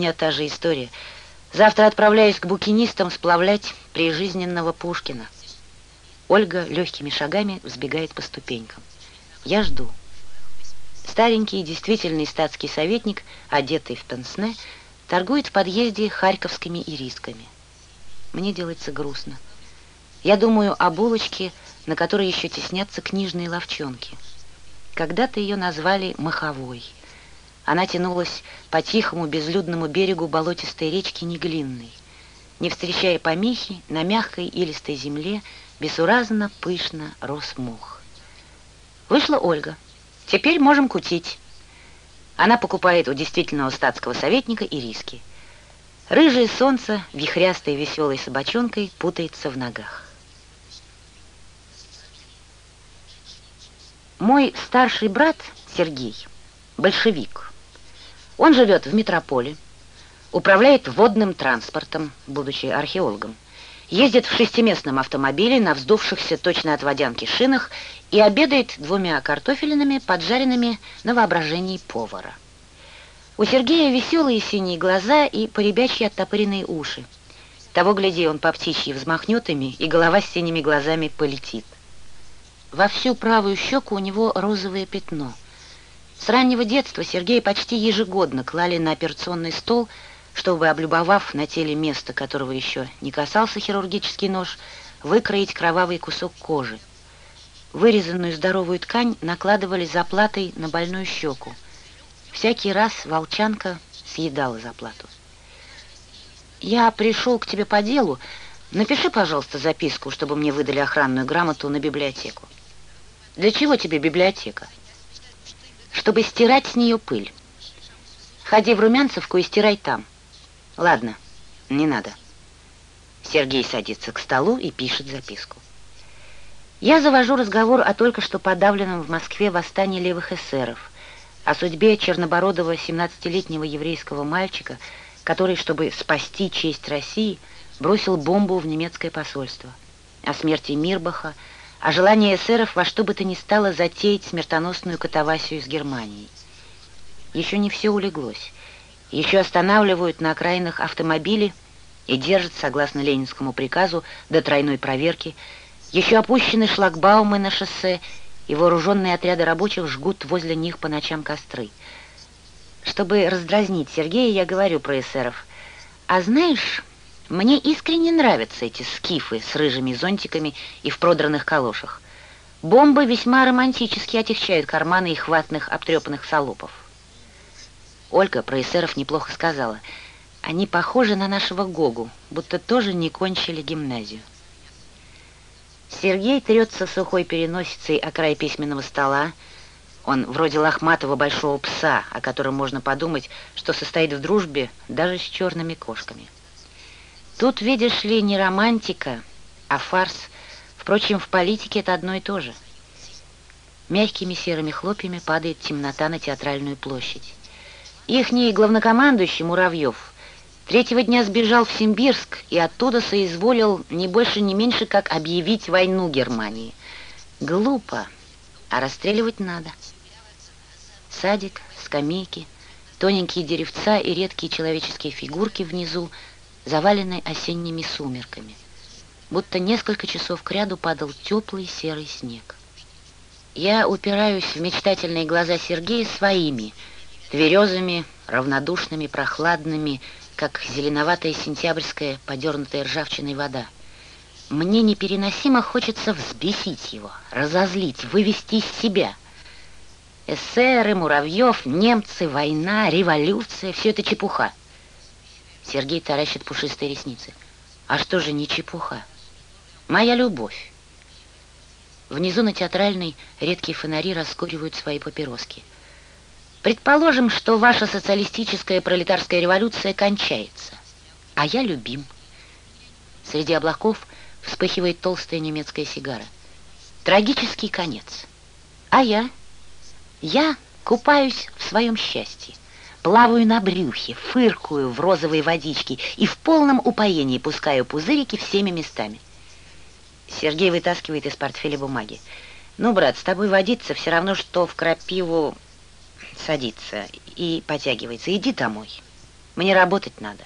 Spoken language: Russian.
меня та же история. Завтра отправляюсь к букинистам сплавлять прижизненного Пушкина. Ольга легкими шагами взбегает по ступенькам. Я жду. Старенький действительный статский советник, одетый в пенсне, торгует в подъезде харьковскими ирисками. Мне делается грустно. Я думаю о булочке, на которой еще теснятся книжные ловчонки. Когда-то ее назвали «маховой». Она тянулась по тихому безлюдному берегу болотистой речки Неглинной. Не встречая помехи, на мягкой илистой земле бесуразно, пышно рос мох. Вышла Ольга. Теперь можем кутить. Она покупает у действительного статского советника ириски. Рыжее солнце, вихрястой веселой собачонкой, путается в ногах. Мой старший брат Сергей, большевик. Он живет в метрополе, управляет водным транспортом, будучи археологом, ездит в шестиместном автомобиле на вздувшихся точно от водянки шинах и обедает двумя картофелинами, поджаренными на воображении повара. У Сергея веселые синие глаза и поребячьи оттопыренные уши. Того, гляди, он по птичьи взмахнет ими, и голова с синими глазами полетит. Во всю правую щеку у него розовое пятно. С раннего детства Сергея почти ежегодно клали на операционный стол, чтобы, облюбовав на теле место, которого еще не касался хирургический нож, выкроить кровавый кусок кожи. Вырезанную здоровую ткань накладывали заплатой на больную щеку. Всякий раз волчанка съедала заплату. «Я пришел к тебе по делу. Напиши, пожалуйста, записку, чтобы мне выдали охранную грамоту на библиотеку». Для чего тебе библиотека? Чтобы стирать с нее пыль. Ходи в Румянцевку и стирай там. Ладно, не надо. Сергей садится к столу и пишет записку. Я завожу разговор о только что подавленном в Москве восстании левых эсеров, о судьбе чернобородого 17-летнего еврейского мальчика, который, чтобы спасти честь России, бросил бомбу в немецкое посольство, о смерти Мирбаха, о желании эсеров во что бы то ни стало затеять смертоносную катавасию с Германией. Еще не все улеглось. Еще останавливают на окраинах автомобили и держат, согласно ленинскому приказу, до тройной проверки. Еще опущены шлагбаумы на шоссе, и вооруженные отряды рабочих жгут возле них по ночам костры. Чтобы раздразнить Сергея, я говорю про эсеров. А знаешь... Мне искренне нравятся эти скифы с рыжими зонтиками и в продранных калошах. Бомбы весьма романтически отягчают карманы их ватных обтрепанных салопов. Ольга про эсеров неплохо сказала. Они похожи на нашего Гогу, будто тоже не кончили гимназию. Сергей трется сухой переносицей о край письменного стола. Он вроде лохматого большого пса, о котором можно подумать, что состоит в дружбе даже с черными кошками. Тут, видишь ли, не романтика, а фарс. Впрочем, в политике это одно и то же. Мягкими серыми хлопьями падает темнота на театральную площадь. Ихний главнокомандующий Муравьев третьего дня сбежал в Симбирск и оттуда соизволил не больше, не меньше, как объявить войну Германии. Глупо, а расстреливать надо. Садик, скамейки, тоненькие деревца и редкие человеческие фигурки внизу — заваленной осенними сумерками. Будто несколько часов кряду падал теплый серый снег. Я упираюсь в мечтательные глаза Сергея своими, тверезыми, равнодушными, прохладными, как зеленоватая сентябрьская, подернутая ржавчиной вода. Мне непереносимо хочется взбесить его, разозлить, вывести из себя. Эсеры, Муравьев, немцы, война, революция — все это чепуха. Сергей таращит пушистые ресницы. А что же не чепуха? Моя любовь. Внизу на театральной редкие фонари раскуривают свои папироски. Предположим, что ваша социалистическая пролетарская революция кончается, а я любим. Среди облаков вспыхивает толстая немецкая сигара. Трагический конец. А я? Я купаюсь в своем счастье. Плаваю на брюхе, фыркую в розовой водичке и в полном упоении пускаю пузырики всеми местами. Сергей вытаскивает из портфеля бумаги. «Ну, брат, с тобой водиться все равно, что в крапиву садиться и потягивается. Иди домой». Мне работать надо.